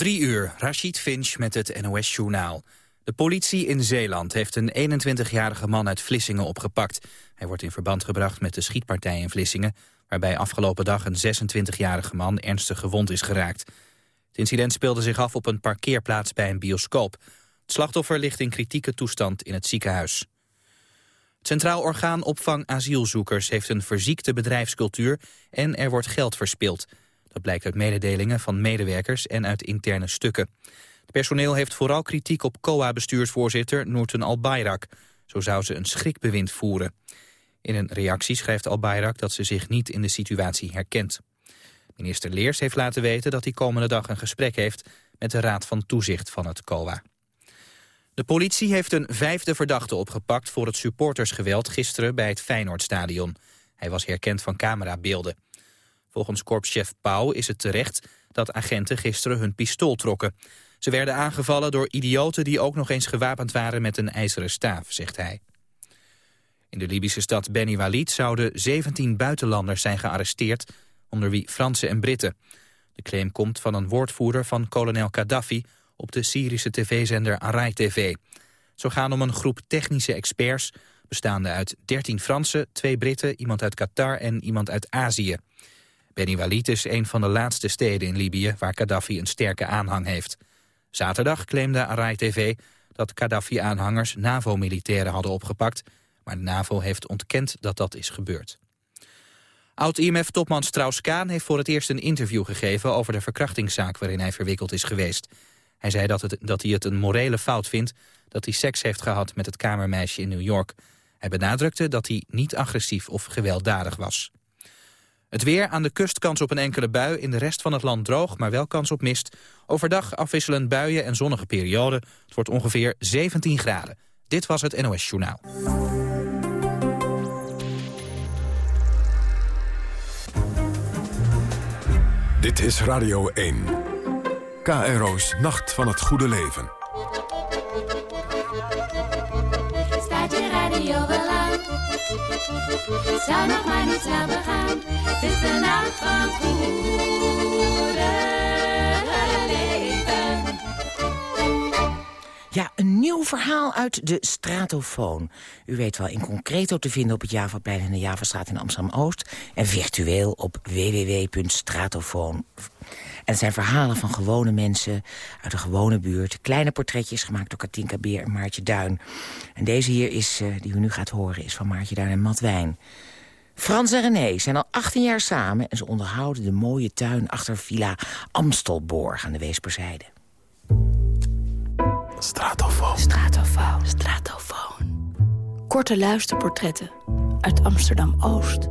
Drie uur, Rashid Finch met het NOS-journaal. De politie in Zeeland heeft een 21-jarige man uit Vlissingen opgepakt. Hij wordt in verband gebracht met de schietpartij in Vlissingen... waarbij afgelopen dag een 26-jarige man ernstig gewond is geraakt. Het incident speelde zich af op een parkeerplaats bij een bioscoop. Het slachtoffer ligt in kritieke toestand in het ziekenhuis. Het Centraal Orgaan Opvang Asielzoekers heeft een verziekte bedrijfscultuur... en er wordt geld verspild... Dat blijkt uit mededelingen van medewerkers en uit interne stukken. Het personeel heeft vooral kritiek op COA-bestuursvoorzitter Noorten Al-Bayrak. Zo zou ze een schrikbewind voeren. In een reactie schrijft Al-Bayrak dat ze zich niet in de situatie herkent. Minister Leers heeft laten weten dat hij komende dag een gesprek heeft... met de Raad van Toezicht van het COA. De politie heeft een vijfde verdachte opgepakt voor het supportersgeweld gisteren bij het Feyenoordstadion. Hij was herkend van camerabeelden. Volgens korpschef Pauw is het terecht dat agenten gisteren hun pistool trokken. Ze werden aangevallen door idioten die ook nog eens gewapend waren met een ijzeren staaf, zegt hij. In de Libische stad Beni Walid zouden 17 buitenlanders zijn gearresteerd, onder wie Fransen en Britten. De claim komt van een woordvoerder van kolonel Gaddafi op de Syrische tv-zender Arai TV. Zo gaan om een groep technische experts, bestaande uit 13 Fransen, twee Britten, iemand uit Qatar en iemand uit Azië. Beni is een van de laatste steden in Libië waar Gaddafi een sterke aanhang heeft. Zaterdag claimde Arai TV dat Gaddafi-aanhangers NAVO-militairen hadden opgepakt, maar de NAVO heeft ontkend dat dat is gebeurd. Oud-IMF-topman Strauss-Kaan heeft voor het eerst een interview gegeven over de verkrachtingszaak waarin hij verwikkeld is geweest. Hij zei dat, het, dat hij het een morele fout vindt dat hij seks heeft gehad met het kamermeisje in New York. Hij benadrukte dat hij niet agressief of gewelddadig was. Het weer aan de kust kans op een enkele bui. In de rest van het land droog, maar wel kans op mist. Overdag afwisselend buien en zonnige perioden. Het wordt ongeveer 17 graden. Dit was het NOS Journaal. Dit is Radio 1. KRO's Nacht van het Goede Leven. Zou nog maar niet snel begaan. Het is de nacht van het leven. Ja, een nieuw verhaal uit de Stratofoon. U weet wel, in concreto te vinden op het Javaplein en de Javastraat in Amsterdam-Oost... en virtueel op www.stratofoon. En het zijn verhalen van gewone mensen uit een gewone buurt. Kleine portretjes gemaakt door Katinka Beer en Maartje Duin. En deze hier, is, uh, die u nu gaat horen, is van Maartje Duin en Matt Wijn. Frans en René zijn al 18 jaar samen... en ze onderhouden de mooie tuin achter Villa Amstelborg aan de Weesperzijde. Stratofoon. Stratofoon. Stratofoon. Korte luisterportretten uit Amsterdam-Oost.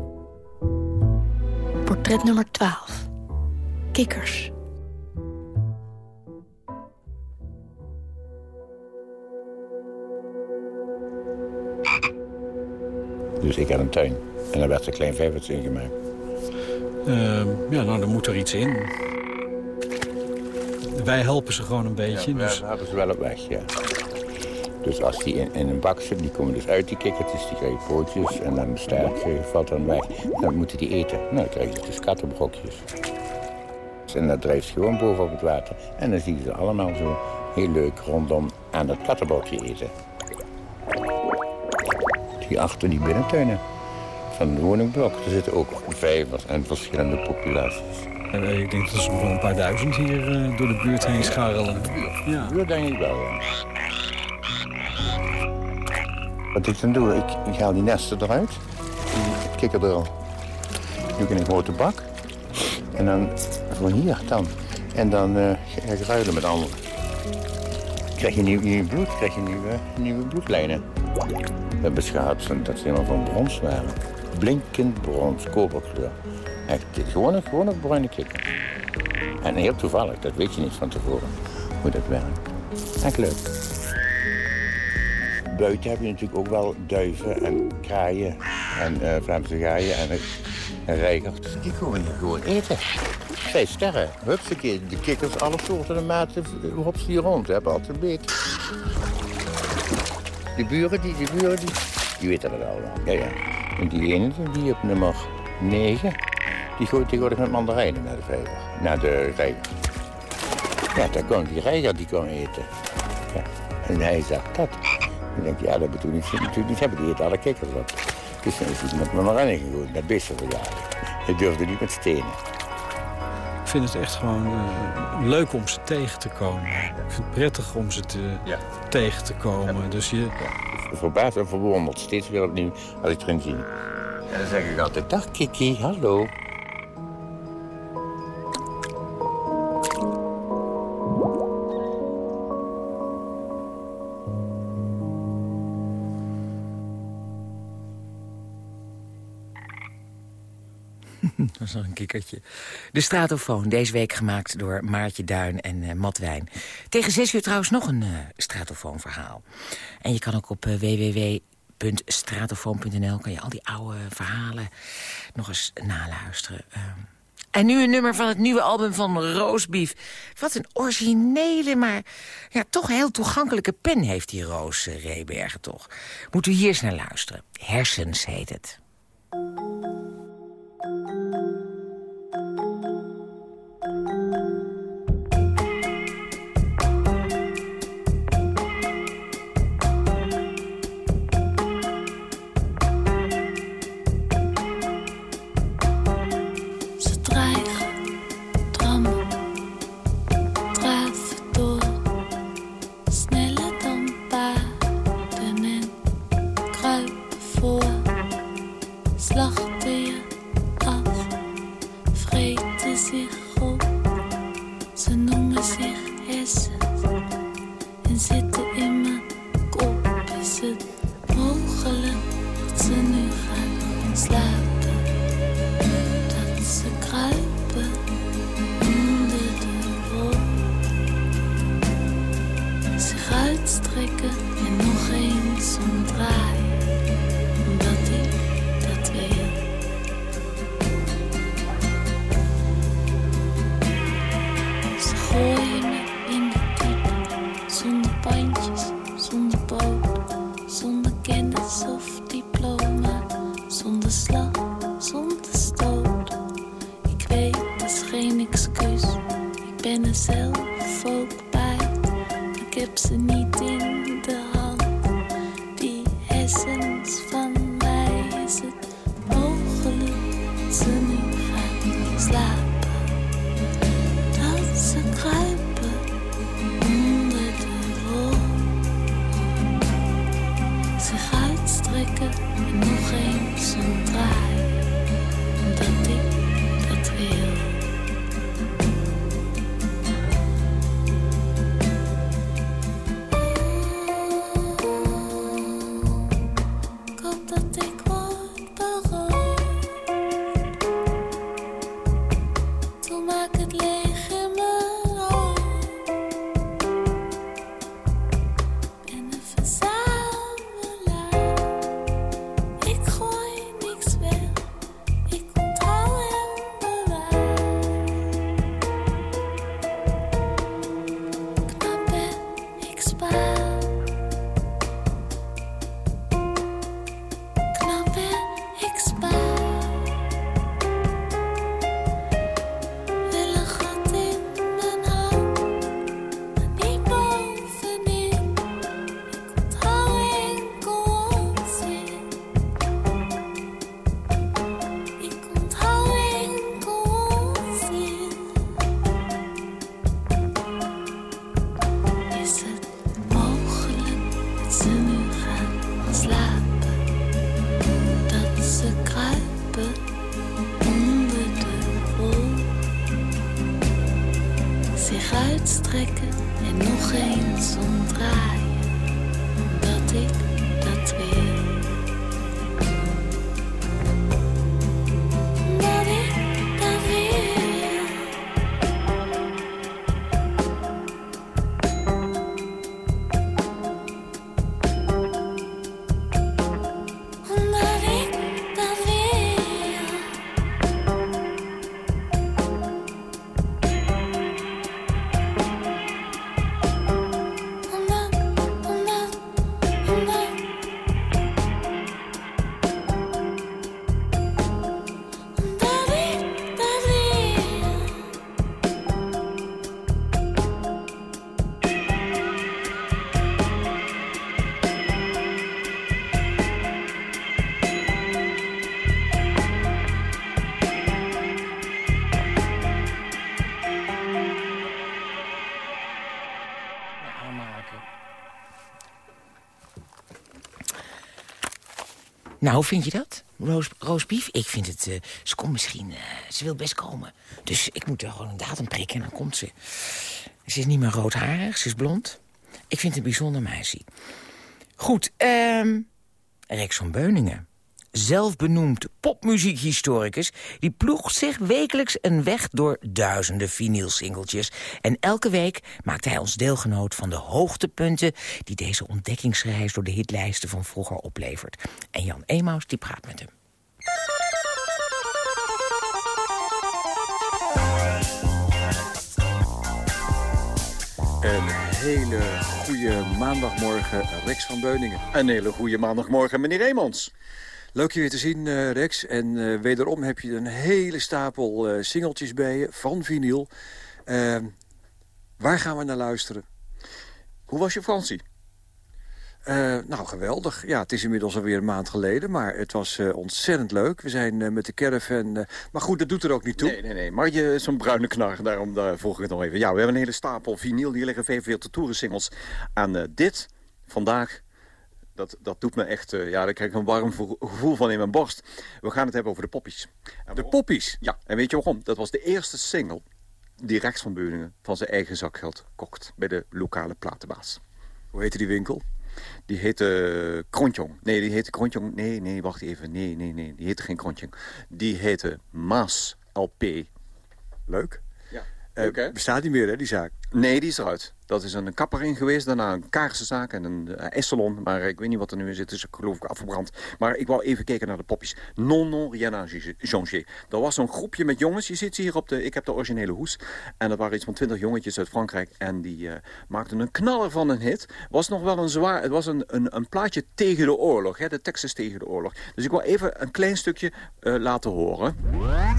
Portret nummer 12. Kikkers. Dus ik had een tuin. En daar werd een klein vijvertje in gemaakt. Uh, ja, nou, dan moet er iets in. Wij helpen ze gewoon een beetje. Ja, dus... we hebben ze wel op weg, ja. Dus als die in, in een bak zitten, die komen dus uit die kikkertjes, die krijgen pootjes en dan sterk valt dan weg. Dan moeten die eten. Nou, dan krijg je dus kattenbrokjes. En dat drijft gewoon boven op het water. En dan zie je ze allemaal zo heel leuk rondom aan dat kattenbrokje eten. Die achter die binnentuinen van het woningblok, er zitten ook vijvers en verschillende populaties. En, eh, ik denk dat er wel een paar duizend hier uh, door de buurt heen scharrelen. Ja. Dat denk ik wel, ja. Wat ik dan doe, ik, ik haal die nesten eruit. Die kikkerdril. doe ik in een grote bak. En dan, van hier dan. En dan uh, ik ruilen met anderen. Krijg je nieuw, nieuw bloed, krijg je nieuwe, nieuwe bloedlijnen. We hebben gehad dat ze helemaal van brons waren. Blinkend brons, koperkleur. Echt, gewoon een, gewoon een bruine kikker. En heel toevallig, dat weet je niet van tevoren, hoe dat werkt. Echt leuk. Buiten heb je natuurlijk ook wel duiven en kraaien en uh, Vlaamse gaaien en, en reigers. Die komen hier gewoon eten. Vijf sterren. Hupsakee, de kikkers, alle soorten en maten, hops hier rond. Hebben altijd beet. De buren, die, die buren, die, weten dat allemaal. Ja, ja. En die ene, die op nummer 9, die gooit tegenwoordig met mandarijnen naar de vijver. Naar de reiger. Ja, daar kon die reiger die kon eten. En hij zag dat. Ik denk, ja, dat bedoel ik natuurlijk niet hebben. Die eet alle kikkers op. Dus dan is hij met me maar rennen gegooid, naar beesten verjaarden. Hij durfde niet met stenen. Ik vind het echt gewoon eh, leuk om ze tegen te komen. Ik vind het prettig om ze te, tegen te komen. Dus je, Verbaasd en verwonderd, steeds weer opnieuw als ik erin zie. En dan zeg ik altijd, dag Kiki, hallo. Dat is nog een kikkertje. De Stratofoon, deze week gemaakt door Maartje Duin en eh Matt Wijn. Tegen zes uur trouwens nog een eh Stratofoon-verhaal. En je kan ook op eh, www.stratofoon.nl... kan je al die oude verhalen nog eens naluisteren. Eh, en nu een nummer van het nieuwe album van Roosbief. Wat een originele, maar ja, toch heel toegankelijke pen heeft die Roos eh, Rebergen toch. Moet u hier eens naar luisteren. Hersens heet het. Ben er zelf ook bij. Ik heb ze niet in de hand. Die hersens van Nou, hoe vind je dat? Roos, roosbief? Ik vind het... eh, ze komt misschien... eh, ze wil best komen. Dus ik moet er gewoon een datum prikken en dan komt ze. Ze is niet meer roodharig, ze is blond. Ik vind het een bijzonder meisje. Goed, ehm van Beuningen. Zelfbenoemd popmuziekhistoricus... die ploegt zich wekelijks een weg door duizenden vinylsingeltjes. En elke week maakt hij ons deelgenoot van de hoogtepunten... die deze ontdekkingsreis door de hitlijsten van vroeger oplevert. En Jan Emaus die praat met hem. Een hele goede maandagmorgen, Rex van Beuningen. Een hele goede maandagmorgen, meneer Remons. Leuk je weer te zien, eh, Rex. En eh, wederom heb je een hele stapel eh, singeltjes bij je van vinyl. Ehm, waar gaan we naar luisteren? Hoe was je vakantie? Nou, geweldig. Ja, het is inmiddels alweer een maand geleden, maar het was ontzettend leuk. We zijn met de caravan... maar goed, dat doet er ook niet toe. Nee, nee, nee. Maar je zo'n bruine knar, daarom daar volg ik het nog even. Ja, we hebben een hele stapel vinyl. Hier liggen veel, veel toeren singles. Eh, dit, vandaag, dat, dat doet me echt... eh, ja, daar krijg ik een warm vo- gevoel van in mijn borst. We gaan het hebben over de poppies. De poppies. Ja, en weet je waarom? Dat was de eerste single die Rex van Beuningen van zijn eigen zakgeld kocht. Bij de lokale platenbaas. Hoe heette die winkel? Die heette Krontjong. Nee, die heette Krontjong. Nee, nee, wacht even. Nee, nee, nee. Die heette geen Krontjong. Die heette Maas LP. Leuk. Ja. Eh, Leuk, hè? bestaat niet meer, hè, die zaak? Nee, die is eruit. Dat is een kapper in geweest, daarna een kaarsenzaak en een uh, essalon. Maar ik weet niet wat er nu in zit, dus ik geloof ik afgebrand. Maar ik wou even kijken naar de poppies. Non, non, rien à changer. Er was zo'n groepje met jongens, je ziet ze hier op de... Ik heb de originele hoes. En dat waren iets van twintig jongetjes uit Frankrijk. En die uh, maakten een knaller van een hit. Was nog wel een zwaar... Het was een, een, een plaatje tegen de oorlog, hè? de is tegen de oorlog. Dus ik wil even een klein stukje uh, laten horen. Ja.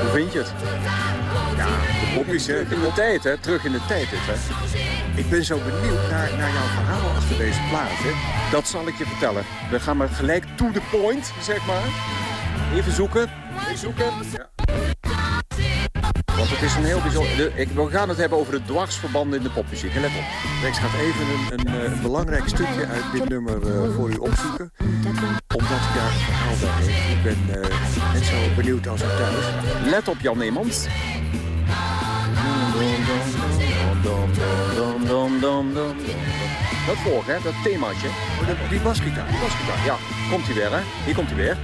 Hoe vind je het? Ja, de poppies, hè. In de tijd, hè? Terug in de tijd, dit, hè? Ik ben zo benieuwd naar, naar jouw verhaal achter deze plaat, hè. Dat zal ik je vertellen. We gaan maar gelijk to the point, zeg maar. Even zoeken. Even zoeken. Ja. Want het is een heel bijzonder... De, ik, we gaan het hebben over de dwarsverbanden in de popmuziek. Let op. Rex gaat even een, een, een belangrijk stukje uit dit nummer uh, voor u opzoeken. Omdat ik daar een verhaal bij heb. Ik ben uh, net zo benieuwd als u thuis. Let op, Jan Neemans. Dat volg, hè? Dat themaatje. Oh, die basgitaar. Die basgitaar, ja. Komt hij weer, hè? Hier komt hij weer.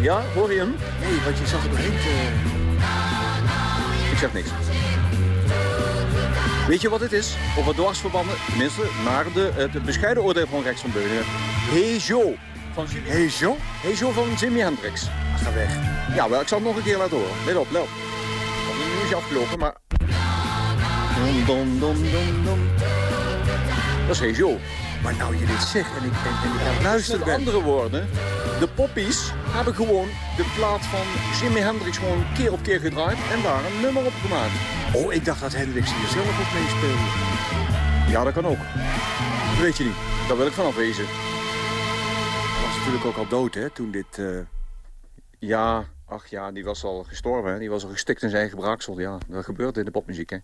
Ja, hoor je hem? Nee, want je zat er doorheen te... Ik zeg niks. Weet je wat het is? Over dwarsverbanden, tenminste, naar de, het bescheiden oordeel van Rex van Beuningen. Hejo. Van Jimi Hejo? Hejo van Jimi Hendrix. Ga weg. Ja, wel, ik zal het nog een keer laten horen. Let op, let op. Nu is hij afgelopen, maar... Dom, dom, dom, dom, dom. Dat is Hejo. Maar nou je dit zegt en ik, en, en ik aan luisteren Met andere woorden, de poppies hebben gewoon de plaat van Jimi Hendrix gewoon keer op keer gedraaid en daar een nummer op gemaakt. Oh, ik dacht dat Hendrix hier zelf op meespeelde. Ja, dat kan ook. Dat weet je niet. Daar wil ik vanaf wezen. Hij was natuurlijk ook al dood, hè, toen dit... Uh... Ja, ach ja, die was al gestorven. Hè? Die was al gestikt in zijn eigen braaksel. Ja, dat gebeurt in de popmuziek, hè.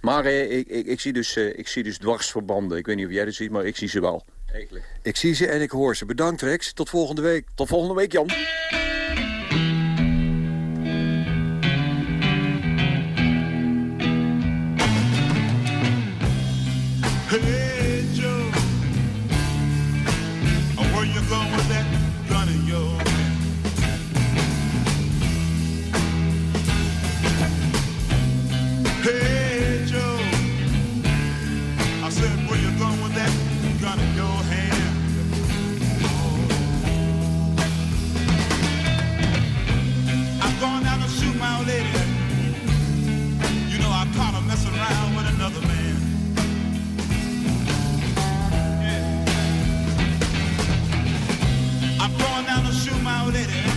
Maar eh, ik, ik, ik, zie dus, eh, ik zie dus dwarsverbanden. Ik weet niet of jij dat ziet, maar ik zie ze wel. Eigenlijk. Ik zie ze en ik hoor ze. Bedankt, Rex. Tot volgende week. Tot volgende week, Jan. down to shoot my lady.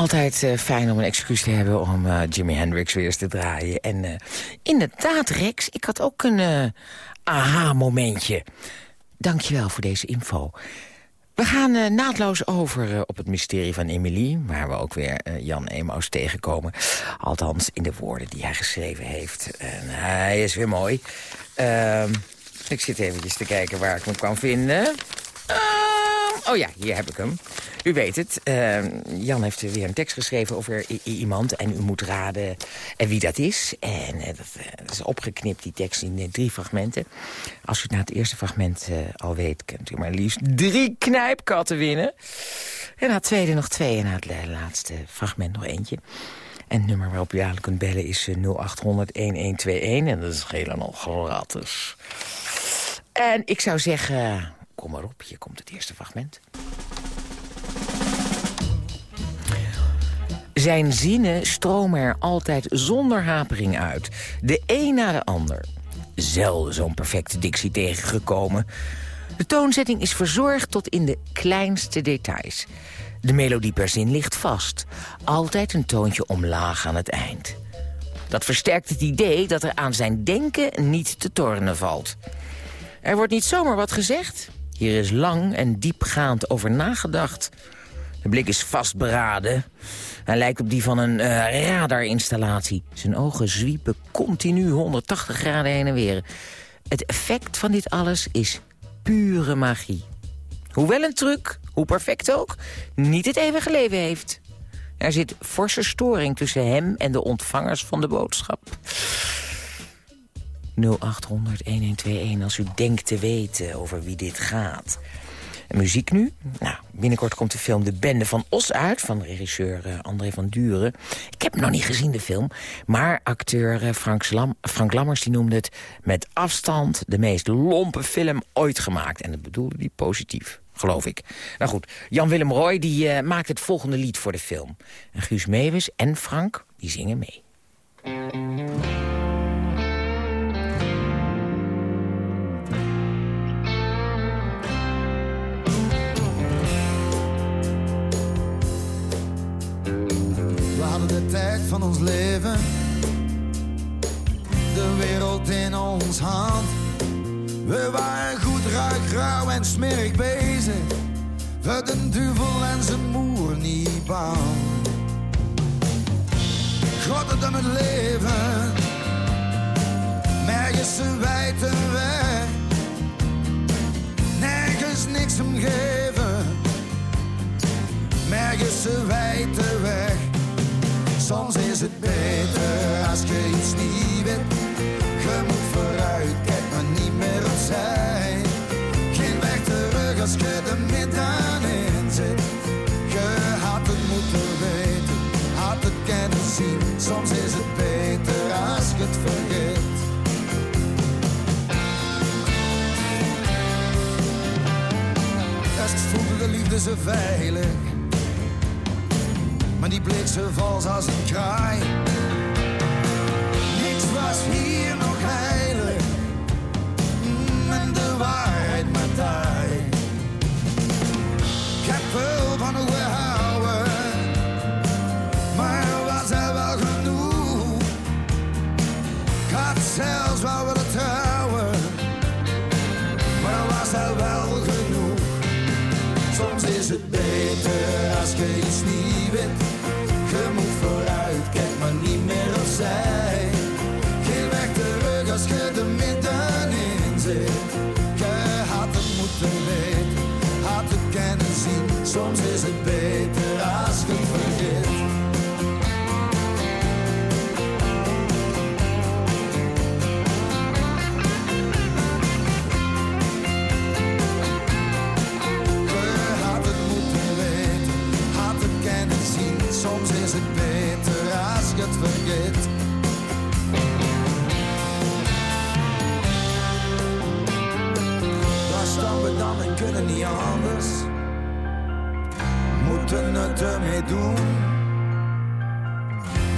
Altijd eh, fijn om een excuus te hebben om uh, Jimi Hendrix weer eens te draaien. En uh, inderdaad, Rex, ik had ook een aha-momentje. Dankjewel voor deze info. We gaan naadloos over op het mysterie van Emily... waar we ook weer Jan Emaus tegenkomen. Althans, in de woorden die hij geschreven heeft. En hij is weer mooi. Ehm, ik zit eventjes te kijken waar ik hem kan vinden. Ehm, oh ja, hier heb ik hem. U weet het, uh, Jan heeft weer een tekst geschreven over iemand... en u moet raden uh, wie dat is. En uh, dat, is opgeknipt, die tekst, in drie fragmenten. Als u na het eerste fragment al weet... kunt u maar liefst drie knijpkatten winnen. En na het tweede nog twee en na het laatste fragment nog eentje. En het nummer waarop u eigenlijk kunt bellen is 0800-1121. En dat is helemaal gratis. En ik zou zeggen, kom maar op, hier komt het eerste fragment. Zijn zinnen stromen er altijd zonder hapering uit. De een na de ander. Zelden zo'n perfecte dictie tegengekomen. De toonzetting is verzorgd tot in de kleinste details. De melodie per zin ligt vast. Altijd een toontje omlaag aan het eind. Dat versterkt het idee dat er aan zijn denken niet te tornen valt. Er wordt niet zomaar wat gezegd. Hier is lang en diepgaand over nagedacht. De blik is vastberaden. Hij lijkt op die van een uh, radarinstallatie. Zijn ogen zwiepen continu 180 graden heen en weer. Het effect van dit alles is pure magie. Hoewel een truc, hoe perfect ook, niet het eeuwige leven heeft. Er zit forse storing tussen hem en de ontvangers van de boodschap. 0800 1121 als u denkt te weten over wie dit gaat. muziek nu? Nou, binnenkort komt de film De Bende van Os uit... van regisseur uh, André van Duren. Ik heb nog niet gezien, de film. Maar acteur uh, Frank, Slam Frank Lammers die noemde het... met afstand de meest lompe film ooit gemaakt. En dat bedoelde hij positief geloof ik. Nou goed, Jan-Willem Roy die, uh, maakt het volgende lied voor de film. En Guus Meeuwis en Frank die zingen mee. De tijd van ons leven. De wereld in ons hand. We waren goed, ruik, rauw en smerig bezig. Voor de duivel en zijn moer niet bang. God dan het leven. Nergens een wijte weg. Nergens niks om geven. Nergens een wijte weg. Soms is het beter als je iets niet weet. Je moet vooruit, kijk maar niet meer opzij. Geen weg terug als je er middenin zit. Je had het moeten weten, had het kunnen zien. Soms is het beter als je het vergeet. Eerst voelde de liefde zo veilig maar die bleek zo vals als een kraai. Niks was hier nog heilig, mm, en de waarheid maar taai. Ik heb veel van hoe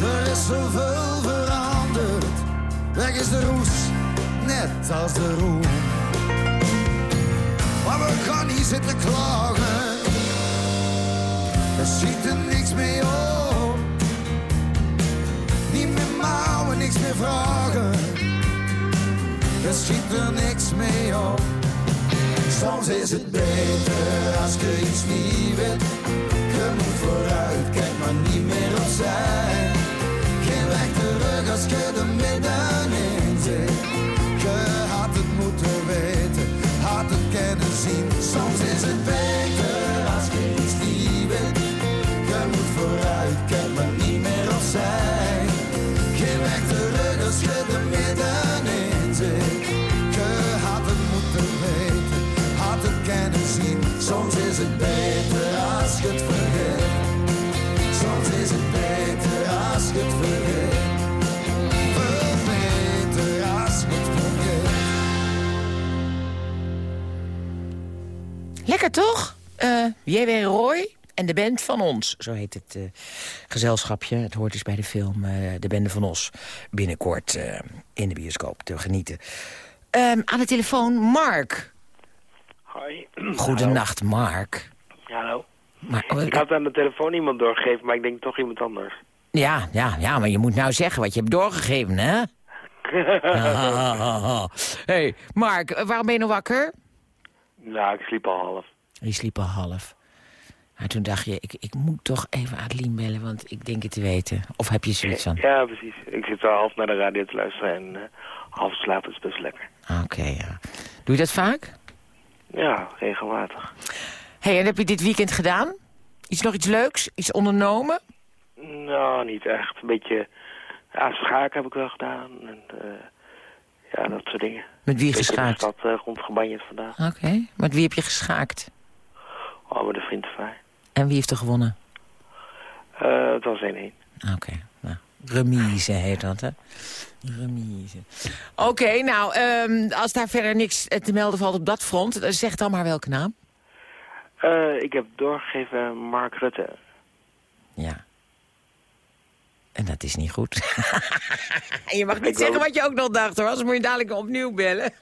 Er is zoveel veranderd. Weg is de roes, net als de roem. Maar we gaan niet zitten klagen Er schiet er niks mee op. Niet meer mouwen, niks meer vragen. Er schiet er niks mee op. Soms is het beter als je iets niet weet. Je moet vooruit, kijk maar niet meer opzij. Geen weg terug als je er middenin zit. Je had het moeten weten, had het kunnen zien. Soms is het beter kunnen zien. Soms is het beter als het vergeet. Soms is het beter als het vergeet. Lekker toch? Eh J.W. Roy en de band van ons. Zo heet het eh, gezelschapje. Het hoort dus bij de film eh, De Bende van Os. Binnenkort eh, in de bioscoop te genieten. Ehm, aan de telefoon Mark. Hoi. Goedenacht, Mark. Hallo. Maar, eh, Ik had aan de telefoon iemand doorgegeven, maar ik denk toch iemand anders. ja, ja, ja, maar je moet nou zeggen wat je hebt doorgegeven, hè? hey, Mark, eh, waarom ben je nog wakker? nou, ik sliep al half. Je sliep al half. Maar toen dacht je, ik, ik moet toch even Adeline bellen, want ik denk het te weten. Of heb je zoiets van? Ja, precies. Ik zit al half naar de radio te luisteren en eh, half slapen is best lekker. Oké, ja. Doe je dat vaak? Ja, regelmatig. hey, en heb je dit weekend gedaan? Iets nog iets leuks? Iets ondernomen? Nou, niet echt. Een beetje... Ja, schaken heb ik wel gedaan. En, eh, ja, dat soort dingen. Met wie Ik heb geschaakt? de stad uh, rondgebanjerd vandaag. Oké, met wie heb je geschaakt? Oh, met een vriend van mij. En wie heeft er gewonnen? Eh, het was 1-1. Oké, nou, remise heet dat, hè? Remise. Oké, nou, ehm, als daar verder niks te melden valt op dat front... eh, zeg dan maar welke naam. Eh, ik heb doorgegeven Mark Rutte. Ja. En dat is niet goed. je mag niet Ik zeggen wat je ook nog dacht, hoor. Anders moet je dadelijk opnieuw bellen.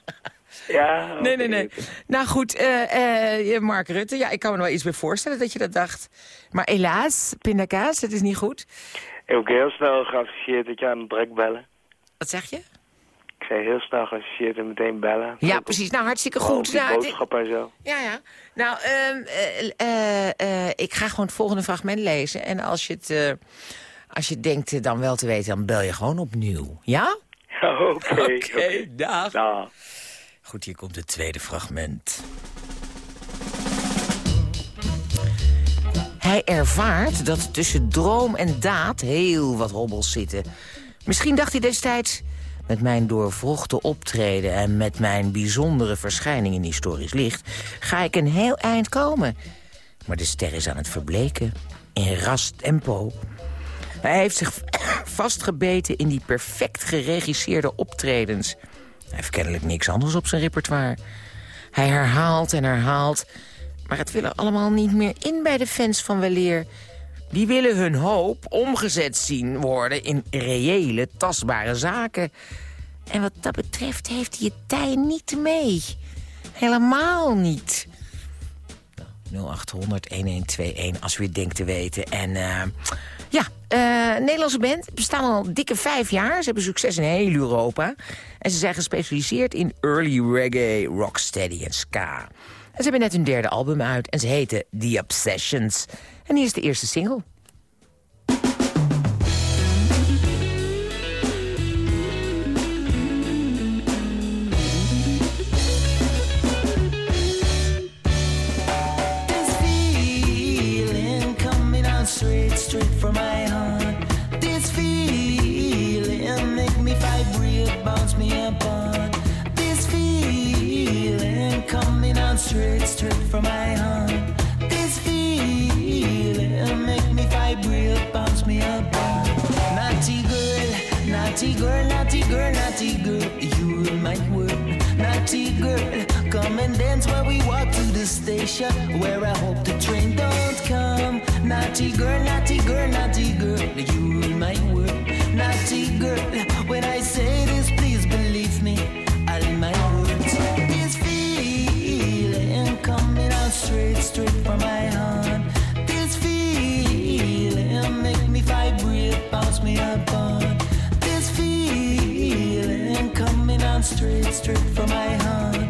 Ja, Nee, nee, nee. Nou goed, eh, Mark Rutte, ja, ik kan me er wel iets bij voorstellen dat je dat dacht. Maar helaas, pindakaas, het is niet goed. Ik heb ook heel snel geassocieerd dat je aan het bellen. Wat zeg je? Ik zei heel snel geassocieerd en meteen bellen. Ja, precies. Nou, hartstikke Goed. Nou, boodschap en zo. Ja, ja. Nou, ehm, eh, eh, eh, ik ga gewoon het volgende fragment lezen. En als je het, als je denkt dan wel te weten, dan bel je gewoon opnieuw. Ja? Ja, Oké. Oké, dag. Dag. Goed, hier komt het tweede fragment. Hij ervaart dat tussen droom en daad heel wat hobbels zitten. Misschien dacht hij destijds... met mijn doorvrochte optreden en met mijn bijzondere verschijning in historisch licht... ga ik een heel eind komen. Maar de ster is aan het verbleken. In ras tempo. Hij heeft zich vastgebeten in die perfect geregisseerde optredens. Hij heeft kennelijk niks anders op zijn repertoire. Hij herhaalt en herhaalt. Maar het wil er allemaal niet meer in bij de fans van weleer. Die willen hun hoop omgezet zien worden in reële, tastbare zaken. En wat dat betreft heeft hij het tij niet mee. Helemaal niet. 0800-1121 als u het denkt te weten. En eh, ja, eh, Nederlandse band bestaan al dikke vijf jaar. Ze hebben succes in heel Europa. En ze zijn gespecialiseerd in early reggae, rocksteady en ska. En ze hebben net hun derde album uit en ze heten The Obsessions. En hier is de eerste single. Straight, straight from my heart. This feeling make me vibrate, bounce me apart. Naughty girl, naughty girl, naughty girl, naughty girl, you rule my world. Naughty girl, come and dance while we walk to the station where I hope the train don't come. Naughty girl, naughty girl, naughty girl, you rule my world. Naughty girl, when I straight from my heart. This feeling make me vibrate, bounce me apart. This feeling coming on straight, straight from my heart.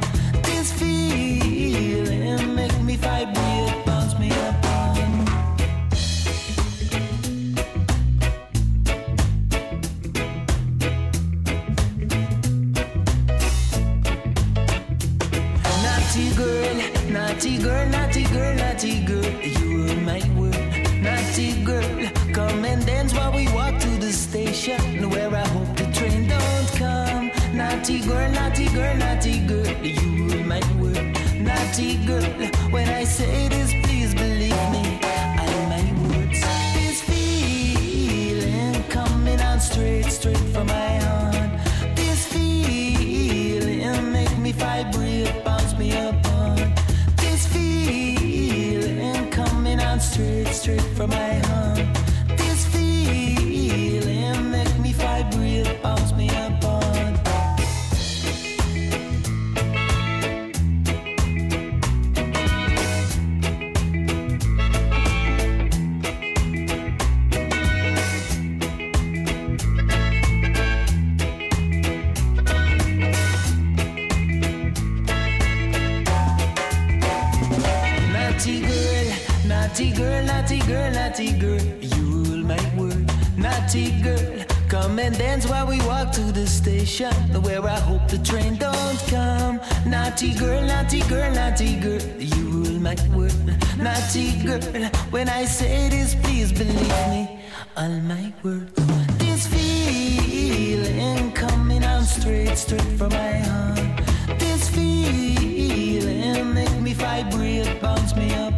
Naughty girl, you rule my world. Naughty girl, come and dance while we walk to the station where I hope the train don't come. Naughty girl, naughty girl, naughty girl, you rule my world. Naughty girl, when I say this, please believe me, all my words. This feeling coming out straight, straight from my heart. This feeling make me vibrate, bounce me upon.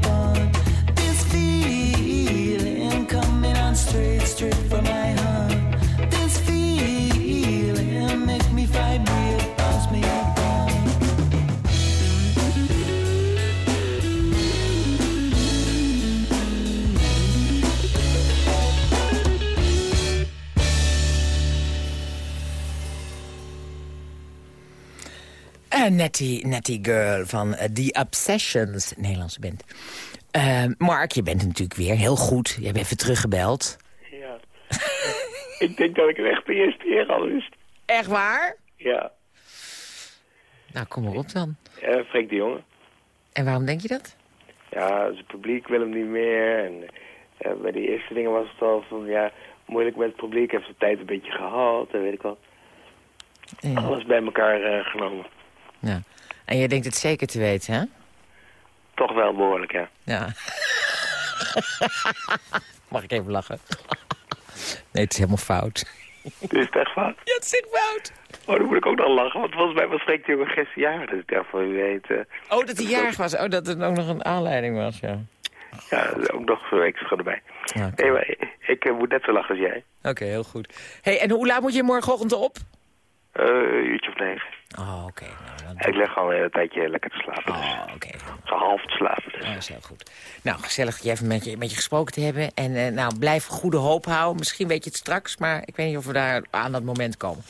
Eh, Nettie, Nettie Girl van eh, The Obsessions, Nederlandse band. Eh, Mark, je bent natuurlijk weer heel goed. Je hebt even teruggebeld. Ja. ik denk dat ik het echt de eerste keer al wist. Echt waar? Ja. Nou, kom maar op dan. Ja, Freek de Jonge. En waarom denk je dat? Ja, zijn publiek wil hem niet meer. En bij die eerste dingen was het al van, ja, moeilijk met het publiek. Heeft zijn tijd een beetje gehad en weet ik wat. Ja. Alles bij elkaar genomen. Ja. En je denkt het zeker te weten, hè? Toch wel behoorlijk, ja. Ja. Mag ik even lachen? nee, het is helemaal fout. Dit is het echt fout. Ja, het is echt fout. Oh, dan moet ik ook nog lachen, want volgens mij was Freek de Jonge gisteren jaar. Dus ik dacht van, u weet... eh, Oh, dat hij jarig was. Oh, dat het ook nog een aanleiding was, ja. ja, ook nog zo'n extra erbij. Ja, maar ik, ik, eh, moet net zo lachen als jij. Oké, heel goed. hey, en hoe laat moet je morgenochtend op? Eh, een uurtje of negen. Oh, oké. Nou, Ik leg gewoon een tijdje lekker te slapen. Oh, oké. Te slapen. Dus. Oh, dat is heel goed. Nou, gezellig je even met je, met je gesproken te hebben. En eh, nou, blijf goede hoop houden. Misschien weet je het straks, maar ik weet niet of we daar aan dat moment komen.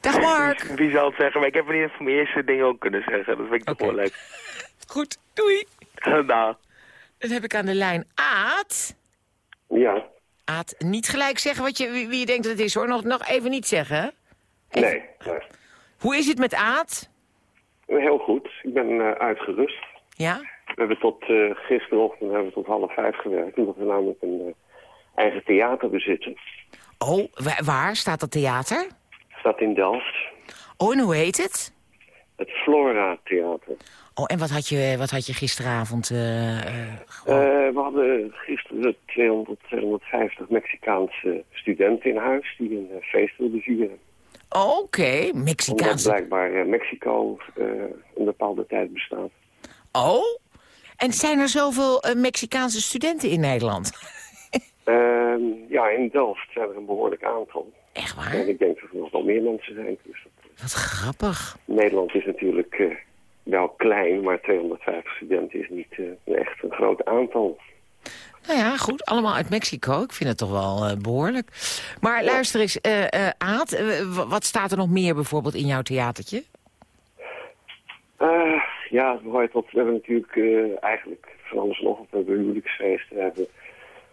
Dag Mark! Wie, wie zal het zeggen? Maar ik heb niet van mijn eerste dingen ook kunnen zeggen. Dat vind ik toch wel leuk. Goed, doei! nou, Dan heb ik aan de lijn Aad. Ja, Aad, niet gelijk zeggen wat je, wie, wie je denkt dat het is hoor. Nog, nog even niet zeggen. Even- nee. nee. Hoe is het met Aad? Heel goed. Ik ben eh, uitgerust. Ja? We hebben tot eh, gisterochtend hebben we tot half vijf gewerkt. Omdat we namelijk een eh, eigen theater bezitten. Oh, wa- waar staat dat theater? Het staat in Delft. Oh, en hoe heet het? Het Flora Theater. Oh, en wat had je, wat had je gisteravond? Eh, we hadden gisteren 200, 250 Mexicaanse studenten in huis die een feest wilden vieren. Oké, Omdat Mexicaanse. blijkbaar eh, Mexico eh, een bepaalde tijd bestaat. Oh? En zijn er zoveel eh, Mexicaanse studenten in Nederland? Ehm, ja, in Delft zijn er een behoorlijk aantal. Echt waar? En ik denk dat er nog wel meer mensen zijn. Dus dat- Wat grappig. Nederland is natuurlijk wel klein, maar 250 studenten is niet echt een groot aantal. Nou ja, goed. Allemaal uit Mexico. Ik vind het toch wel eh, behoorlijk. Maar luister eens, eh eh, Aad. wat staat er nog meer bijvoorbeeld in jouw theatertje? Ja, we, tot, we hebben natuurlijk eigenlijk van alles nog wat. We hebben huwelijksfeesten, we hebben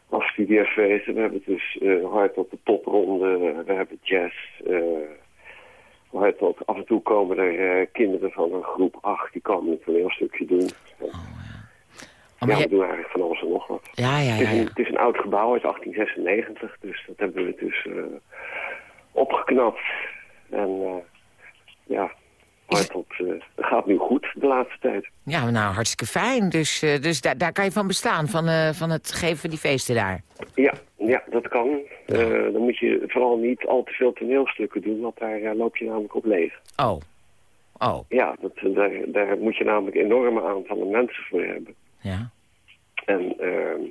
afstudeerfeesten. We hebben dus hard op de popronde, we hebben jazz. Hard op. Af en toe komen er kinderen van een groep 8, die komen een toneelstukje doen. Oh, ja, maar we doen eigenlijk van alles en nog wat. Ja, ja, het, ja. is een, ja. het is een oud gebouw uit 1896, dus dat hebben we dus eh, opgeknapt. En eh, ja, hardop eh, het gaat nu goed de laatste tijd. Ja, nou, hartstikke fijn. Dus, dus daar, daar kan je van bestaan, van, van het geven van die feesten daar. Ja, ja dat kan. Dan moet je vooral niet al te veel toneelstukken doen, want daar loop je namelijk op leeg. Oh. Oh, Ja, dat, daar, daar moet je namelijk enorme aantallen mensen voor hebben. Ja. En ehm,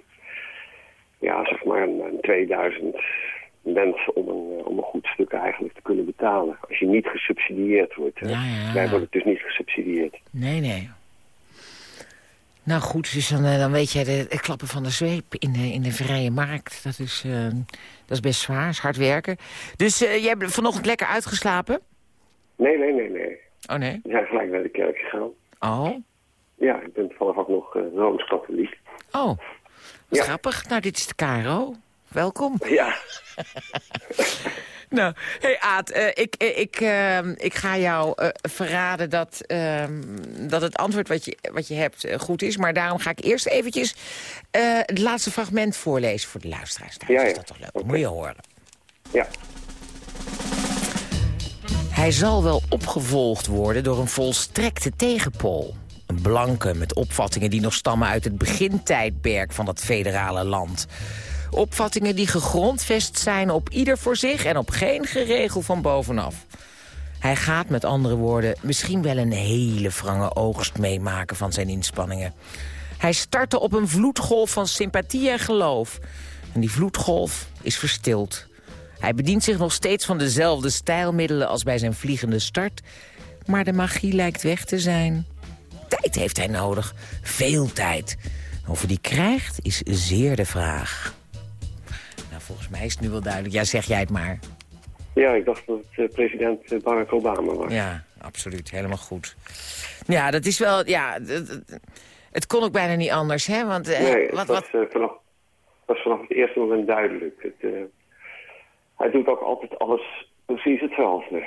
ja, zeg maar een, een 2000 mensen om een, eh, om een goed stuk eigenlijk te kunnen betalen. Als je niet gesubsidieerd wordt. Ja, ja. Wij worden dus niet gesubsidieerd. Nee, nee. Nou goed, dus dan, eh, dan weet jij de, het klappen van de zweep in de, in de vrije markt. Dat is, eh, dat is best zwaar, is hard werken. Dus eh, jij hebt vanochtend lekker uitgeslapen? Nee, nee, nee, nee. Oh nee? We zijn gelijk naar de kerk gegaan. Oh, Ja, ik ben toevallig ook nog uh, Rooms-Katholiek. oh. Wat Ja. grappig. Nou, dit is de KRO. Welkom. Ja, Nou, hey Aad, eh, ik, eh, ik, eh, ik ga jou verraden dat, ehm, dat het antwoord wat je, wat je hebt goed is. Maar daarom ga ik eerst eventjes het laatste fragment voorlezen voor de luisteraars. thuis. Ja, ja. Is dat toch leuk? Moet je horen. ja. Hij zal wel opgevolgd worden door een volstrekte tegenpool. Een blanke met opvattingen die nog stammen uit het begintijdperk van dat federale land. Opvattingen die gegrondvest zijn op ieder voor zich en op geen geregel van bovenaf. Hij gaat met andere woorden misschien wel een hele wrange oogst meemaken van zijn inspanningen. Hij startte op een vloedgolf van sympathie en geloof. En die vloedgolf is verstild. Hij bedient zich nog steeds van dezelfde stijlmiddelen als bij zijn vliegende start. Maar de magie lijkt weg te zijn. Tijd heeft hij nodig. Veel tijd. Of hij die krijgt, is zeer de vraag. Nou, volgens mij is het nu wel duidelijk. Ja, zeg jij het maar. Ja, ik dacht dat het eh, president eh, Barack Obama was. Ja, absoluut. Helemaal goed. Ja, dat is wel... Ja, het- kon ook bijna niet anders, hè? Want eh, nee, wat, was, wat, vanaf, was vanaf het eerste moment duidelijk. Het, hij doet ook altijd alles precies hetzelfde.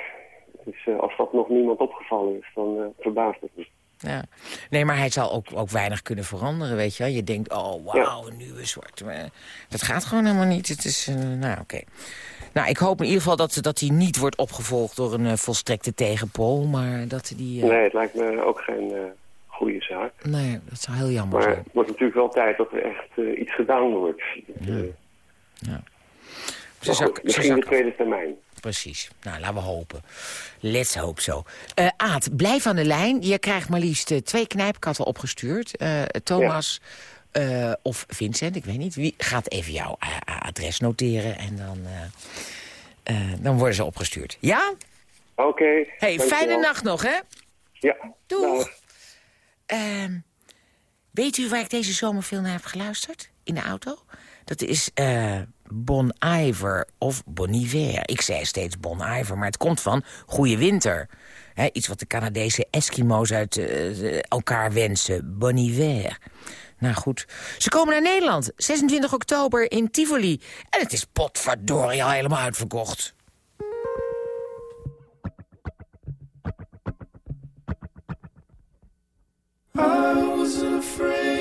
Dus als dat nog niemand opgevallen is, dan eh, verbaast het me. Ja. Nee, maar hij zal ook, ook weinig kunnen veranderen, weet je wel. Je denkt, oh, wauw, een nieuwe soort. Maar dat gaat gewoon helemaal niet. Het is, eh, nou, oké. Nou, ik hoop in ieder geval dat, dat hij niet wordt opgevolgd door een eh, volstrekte tegenpool. Maar dat die... eh, Nee, het lijkt me ook geen goede zaak. nee, dat zou heel jammer Maar zijn. het wordt natuurlijk wel tijd dat er echt iets gedaan wordt. Ja. Maar goed, ze misschien de tweede termijn. Precies. Nou, laten we hopen. Let's hope zo. Eh Aad, blijf aan de lijn. Je krijgt maar liefst eh, twee knijpkatten opgestuurd. Eh, Thomas of Vincent, ik weet niet. Wie gaat even jouw adres noteren en dan, dan worden ze opgestuurd. Ja? Oké. hey, fijne nacht nog, hè? Ja. Doeg. Ehm, weet u waar ik deze zomer veel naar heb geluisterd? In de auto? Dat is Bon Iver of Bon Iver. Ik zei steeds Bon Iver, maar het komt van Goeie Winter. Iets wat de Canadese Eskimo's uit eh, elkaar wensen. Bon Iver. Nou goed. Ze komen naar Nederland. 26 oktober in Tivoli. En het is potverdorie al helemaal uitverkocht. Afraid,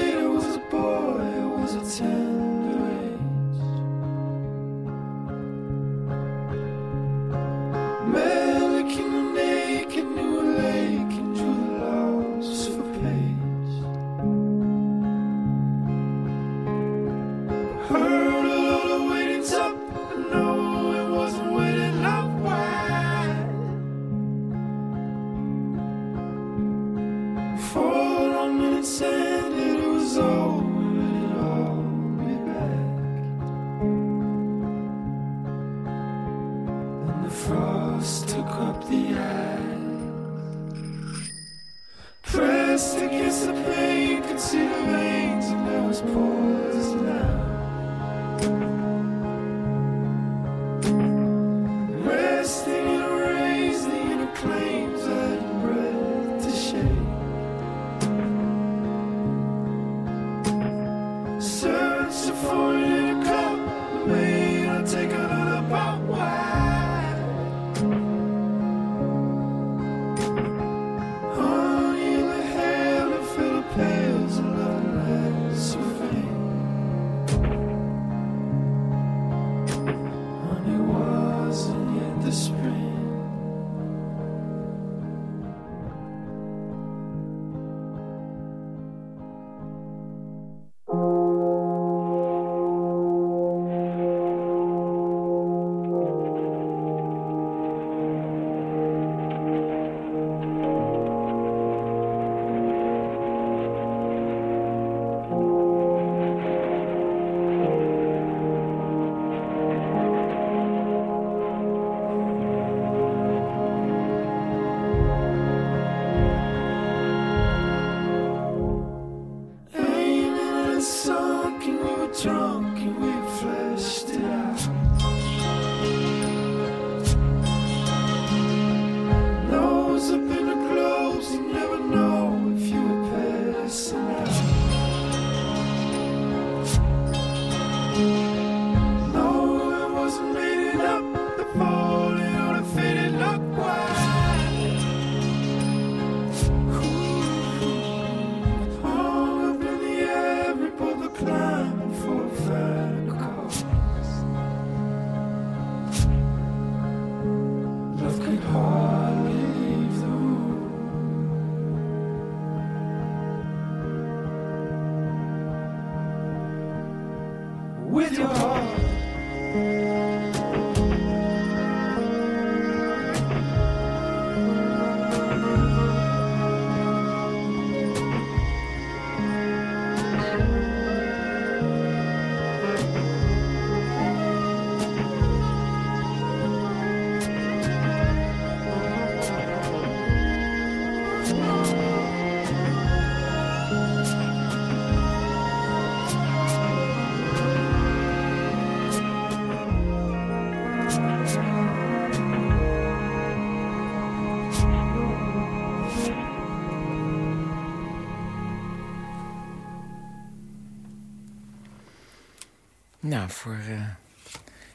Nou, voor... eh,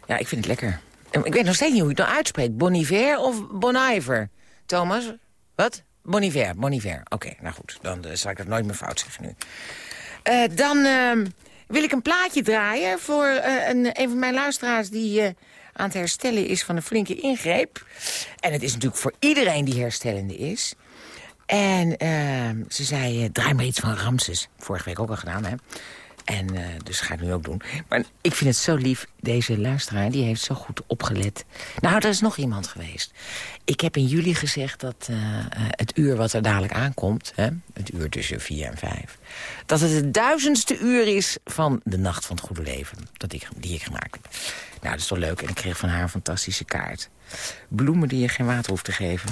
Ja, ik vind het lekker. Ik weet nog steeds niet hoe je het nou uitspreekt. Boniver of Boniver? Thomas? Wat? Boniver, Boniver. Oké, nou goed. Dan eh, zal ik dat nooit meer fout zeggen nu. Eh, dan ehm, wil ik een plaatje draaien voor een, een van mijn luisteraars... die aan het herstellen is van een flinke ingreep. En het is natuurlijk voor iedereen die herstellende is. En ehm, ze zei, draai maar iets van Ramses. Vorige week ook al gedaan, hè? En eh, dus ga ik nu ook doen. Maar ik vind het zo lief, deze luisteraar, die heeft zo goed opgelet. Nou, er is nog iemand geweest. Ik heb in juli gezegd dat eh, eh, het uur wat er dadelijk aankomt... Hè, het uur tussen vier en vijf... dat het het duizendste uur is van de Nacht van het Goede Leven... Dat ik, die ik gemaakt heb. Nou, dat is toch leuk. En ik kreeg van haar een fantastische kaart. Bloemen die je geen water hoeft te geven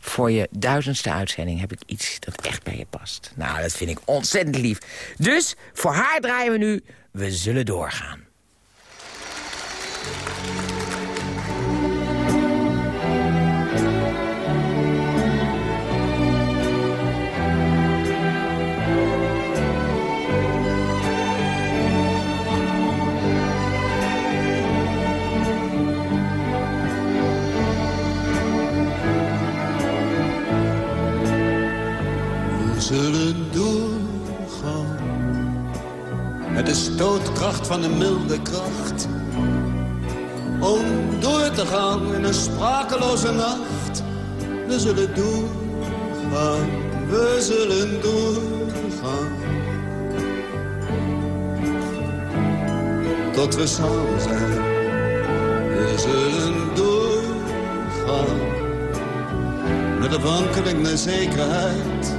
voor je duizendste uitzending heb ik iets dat echt bij je past. Nou, dat vind ik ontzettend lief. Dus voor haar draaien we nu We Zullen Doorgaan. Zullen doorgaan met de stootkracht van een milde kracht. Om door te gaan in een sprakeloze nacht. We zullen doorgaan, we zullen doorgaan. Tot we samen zijn, we zullen doorgaan. Met de wankelende zekerheid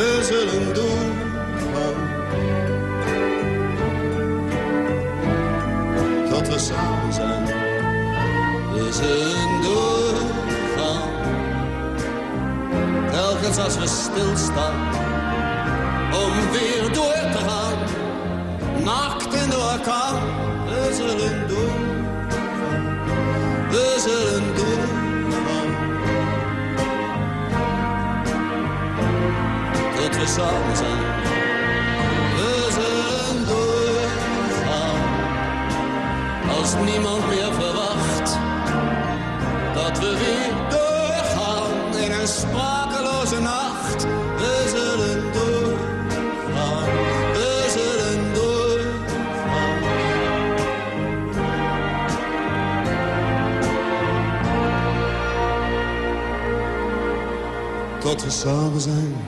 we zullen doorgaan. Tot we samen zijn, we zullen doorgaan. Telkens als we stilstaan, om weer door te gaan. Nacht in de orkaan, we zullen doorgaan. We zullen doorgaan. We zullen doorgaan, als niemand meer verwacht. Dat we weer doorgaan in een sprakeloze nacht. We zullen doorgaan, we zullen doorgaan. Tot we samen zijn.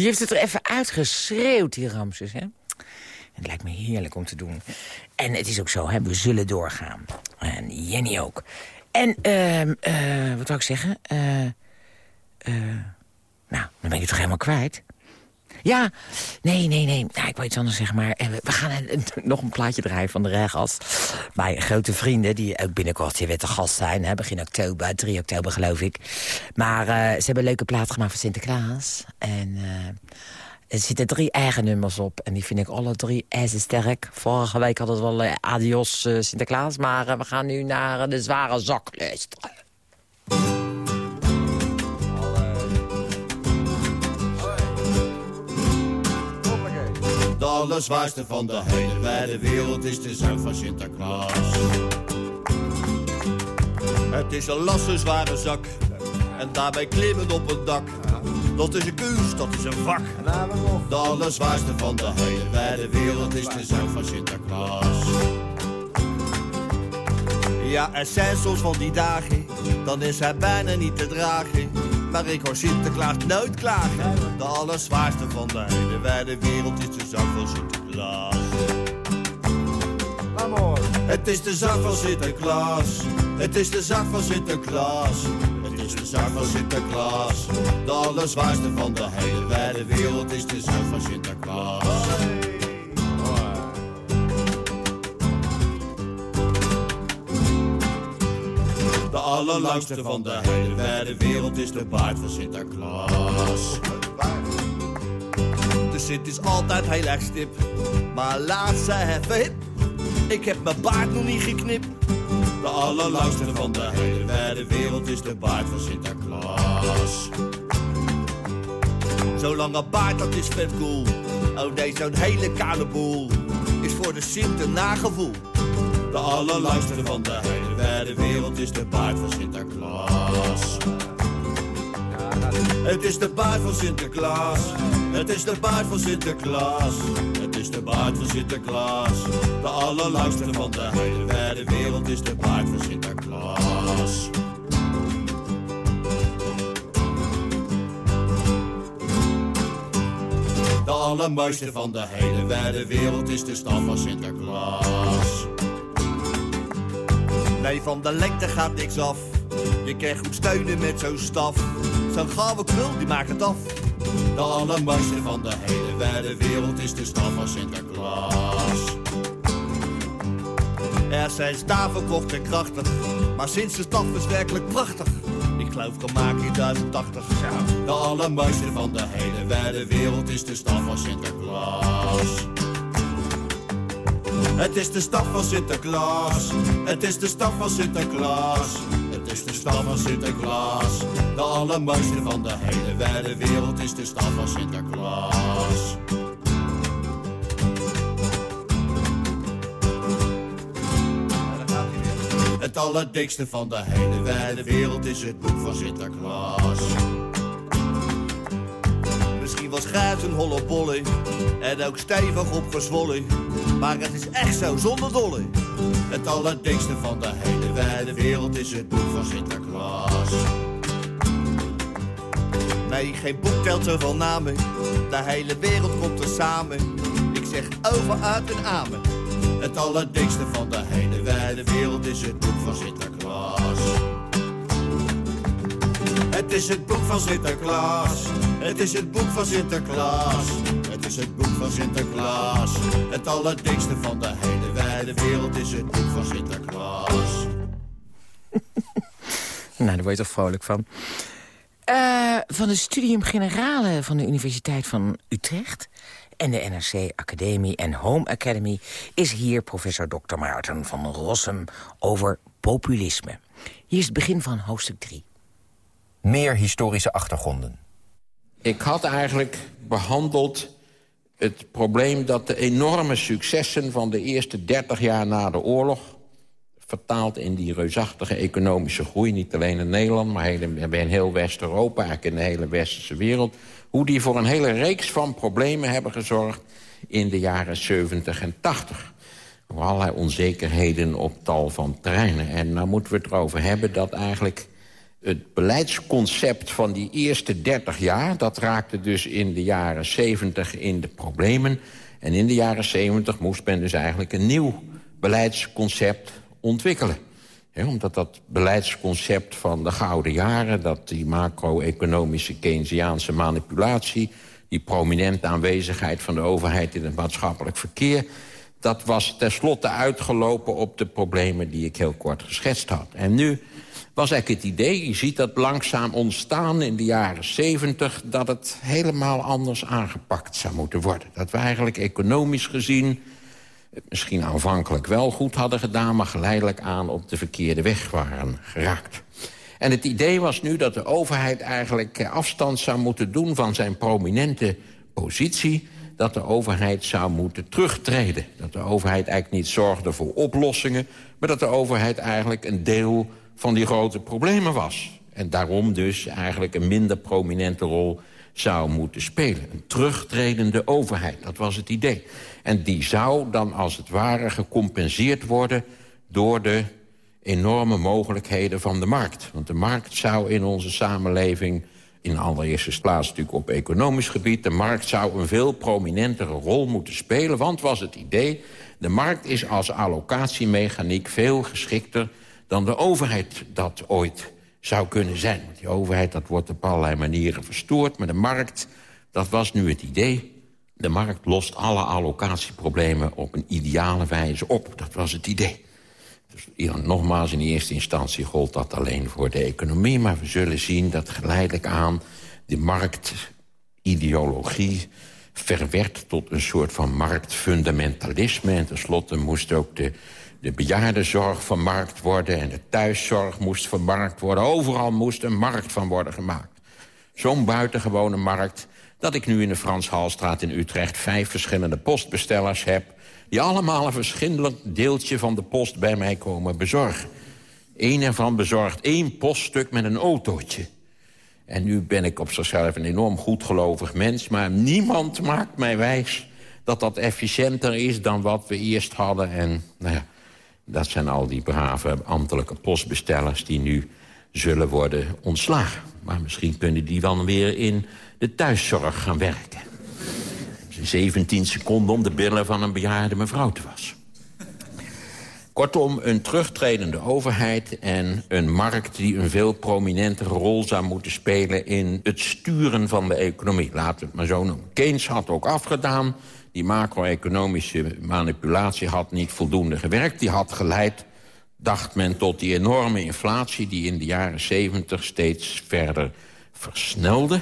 Die heeft het er even uitgeschreeuwd, die Ramses, hè? Het lijkt me heerlijk om te doen. En het is ook zo, hè, we zullen doorgaan. En Jenny ook. En, ehm eh, wat wou ik zeggen? Eh, eh, nou, dan ben ik het toch helemaal kwijt. Ja, nee, nee, nee. Nou, ik wil iets anders zeggen, maar eh, we- we gaan nog een plaatje draaien van de Regas. Mijn grote vrienden, die ook binnenkort weer te gast zijn. Hè, begin oktober, 3 oktober geloof ik. Maar eh, ze hebben een leuke plaat gemaakt voor Sinterklaas. En eh, er zitten drie eigen nummers op. En die vind ik alle drie ijzersterk. Vorige week hadden we wel Adios Sinterklaas. Maar we gaan nu naar de zware zak luisteren. Allerzwaarste van de hele wijde wereld is de zak van Sinterklaas. Het is een lasse zware zak. En daarbij klimmen op het dak. Dat is een kunst, dat is een vak. De allerzwaarste van de hele wijde wereld is de zak van Sinterklaas. Ja, er zijn soms van die dagen, dan is hij bijna niet te dragen. Maar ik hoor Sinterklaas nooit klagen. De allerzwaarste van de hele wijde wereld is de zak van Sinterklaas. Het is de zak van Sinterklaas. Het is de zak van Sinterklaas. Het is de zak van Sinterklaas. De allerzwaarste van de hele wijde wereld is de zak van Sinterklaas. Allerlangste van de hele wereld is de baard van Sinterklaas. De Sint is altijd heel erg stip, maar laat ze even hip. Ik heb mijn baard nog niet geknipt. De allerlangste van de hele wereld is de baard van Sinterklaas. Zo'n lange baard, dat is vet cool. Oh nee, zo'n hele kale boel is voor de Sint een nagevoel. De allerlangste van de hele wereld is de baard van Sinterklaas. Het is de baard van Sinterklaas. Het is de baard van Sinterklaas. Het is de baard van Sinterklaas. De allerlangste van de hele wereld is de baard van Sinterklaas. De allermooiste van de hele wereld is de staf van Sinterklaas. Nee, van de lengte gaat niks af. Je krijgt goed steunen met zo'n staf. Zo'n gouden knul, die maakt het af. De allermooiste van de hele wijde wereld is de staf van Sinterklaas. Er zijn staven kort en krachtig, maar sinds de staf is werkelijk prachtig. Ik geloof gemaakt in 1080. De allermooiste van de hele wijde wereld is de staf van Sinterklaas. Het is de staf van Sinterklaas. Het is de staf van Sinterklaas. Het is de staf van Sinterklaas. De allermooiste van de hele wijde wereld is de staf van Sinterklaas. Het allerdikste van de hele wijde wereld is het boek van Sinterklaas. Was Gijs een holle bolle en ook stevig opgezwollen. Maar het is echt zo, zonder dolle. Het allerdikste van de hele wijde wereld is het boek van Sinterklaas. Nee, geen boek telt zoveel namen. De hele wereld komt er samen. Ik zeg over, uit en amen. Het allerdikste van de hele wijde wereld is het boek van Sinterklaas. Het is het boek van Sinterklaas. Het is het boek van Sinterklaas. Het is het boek van Sinterklaas. Het allerdikste van de hele wijde wereld is het boek van Sinterklaas. Nou, daar word je toch vrolijk van. Eh, van de Studium Generale van de Universiteit van Utrecht... en de NRC Academie en Home Academy... is hier professor Dr. Maarten van Rossum over populisme. Hier is het begin van hoofdstuk 3. Meer historische achtergronden. Ik had eigenlijk behandeld het probleem dat de enorme successen van de eerste 30 jaar na de oorlog... vertaald in die reusachtige economische groei, niet alleen in Nederland... maar in heel West-Europa, eigenlijk in de hele westerse wereld... hoe die voor een hele reeks van problemen hebben gezorgd in de jaren 70 en 80. Voor allerlei onzekerheden op tal van terreinen. En nou moeten we het erover hebben dat eigenlijk Het beleidsconcept van die eerste 30 jaar... dat raakte dus in de jaren 70 in de problemen. En in de jaren 70 moest men dus eigenlijk een nieuw beleidsconcept ontwikkelen. omdat dat beleidsconcept van de gouden jaren... dat die macro-economische Keynesiaanse manipulatie... die prominente aanwezigheid van de overheid in het maatschappelijk verkeer... dat was tenslotte uitgelopen op de problemen die ik heel kort geschetst had. En nu was eigenlijk het idee, je ziet dat langzaam ontstaan in de jaren 70... dat het helemaal anders aangepakt zou moeten worden. Dat we eigenlijk economisch gezien misschien aanvankelijk wel goed hadden gedaan... maar geleidelijk aan op de verkeerde weg waren geraakt. En het idee was nu dat de overheid eigenlijk afstand zou moeten doen... van zijn prominente positie dat de overheid zou moeten terugtreden. Dat de overheid eigenlijk niet zorgde voor oplossingen... maar dat de overheid eigenlijk een deel van die grote problemen was. En daarom dus eigenlijk een minder prominente rol zou moeten spelen. Een terugtredende overheid, dat was het idee. En die zou dan als het ware gecompenseerd worden... door de enorme mogelijkheden van de markt. Want de markt zou in onze samenleving... in allereerste plaats natuurlijk op economisch gebied... de markt zou een veel prominentere rol moeten spelen. Want was het idee, de markt is als allocatiemechaniek... veel geschikter dan de overheid dat ooit zou kunnen zijn. Want die overheid dat wordt op allerlei manieren verstoord. Maar de markt, dat was nu het idee... de markt lost alle allocatieproblemen op een ideale wijze op. Dat was het idee. Dus ja, nogmaals, in eerste instantie gold dat alleen voor de economie... maar we zullen zien dat geleidelijk aan de marktideologie verwerd tot een soort van marktfundamentalisme. En tenslotte moest ook de de bejaardenzorg vermarkt worden... en de thuiszorg moest vermarkt worden. Overal moest een markt van worden gemaakt. Zo'n buitengewone markt dat ik nu in de Frans Halstraat in Utrecht... vijf verschillende postbestellers heb... die allemaal een verschillend deeltje van de post bij mij komen bezorgen. Eén ervan bezorgt één poststuk met een autootje. En nu ben ik op zichzelf een enorm goedgelovig mens... maar niemand maakt mij wijs dat dat efficiënter is dan wat we eerst hadden. En nou ja, dat zijn al die brave ambtelijke postbestellers die nu zullen worden ontslagen. Maar misschien kunnen die dan weer in de thuiszorg gaan werken. 17 seconden om de billen van een bejaarde mevrouw te wassen. Kortom, een terugtredende overheid en een markt... die een veel prominentere rol zou moeten spelen... in het sturen van de economie, laten we het maar zo noemen. Keynes had ook afgedaan die macro-economische manipulatie had niet voldoende gewerkt. Die had geleid, dacht men, tot die enorme inflatie... die in de jaren 70 steeds verder versnelde.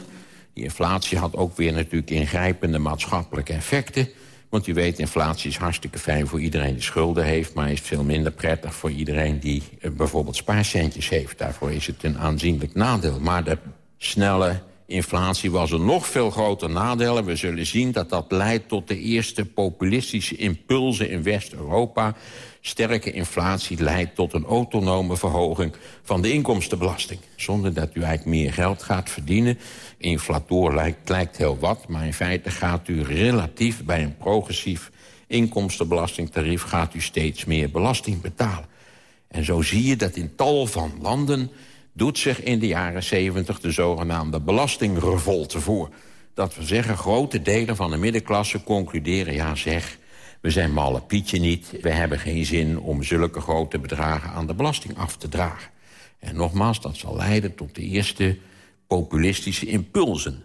Die inflatie had ook weer natuurlijk ingrijpende maatschappelijke effecten. Want u weet, inflatie is hartstikke fijn voor iedereen die schulden heeft... maar is veel minder prettig voor iedereen die eh, bijvoorbeeld spaarcentjes heeft. Daarvoor is het een aanzienlijk nadeel. Maar de snelle inflatie was een nog veel groter nadeel. We zullen zien dat dat leidt tot de eerste populistische impulsen in West-Europa. Sterke inflatie leidt tot een autonome verhoging van de inkomstenbelasting. Zonder dat u eigenlijk meer geld gaat verdienen. Inflator lijkt, lijkt heel wat, maar in feite gaat u relatief bij een progressief inkomstenbelastingtarief... gaat u steeds meer belasting betalen. En zo zie je dat in tal van landen doet zich in de jaren 70 de zogenaamde belastingrevolte voor. Dat we zeggen, grote delen van de middenklasse concluderen... ja zeg, we zijn malle Pietje niet. We hebben geen zin om zulke grote bedragen aan de belasting af te dragen. En nogmaals, dat zal leiden tot de eerste populistische impulsen.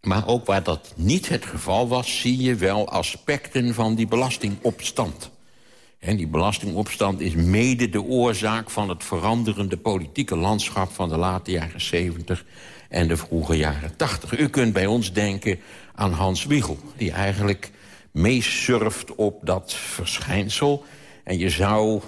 Maar ook waar dat niet het geval was... zie je wel aspecten van die belastingopstand. En die belastingopstand is mede de oorzaak van het veranderende politieke landschap... van de late jaren 70 en de vroege jaren 80. U kunt bij ons denken aan Hans Wiegel, die eigenlijk meesurft op dat verschijnsel. En je zou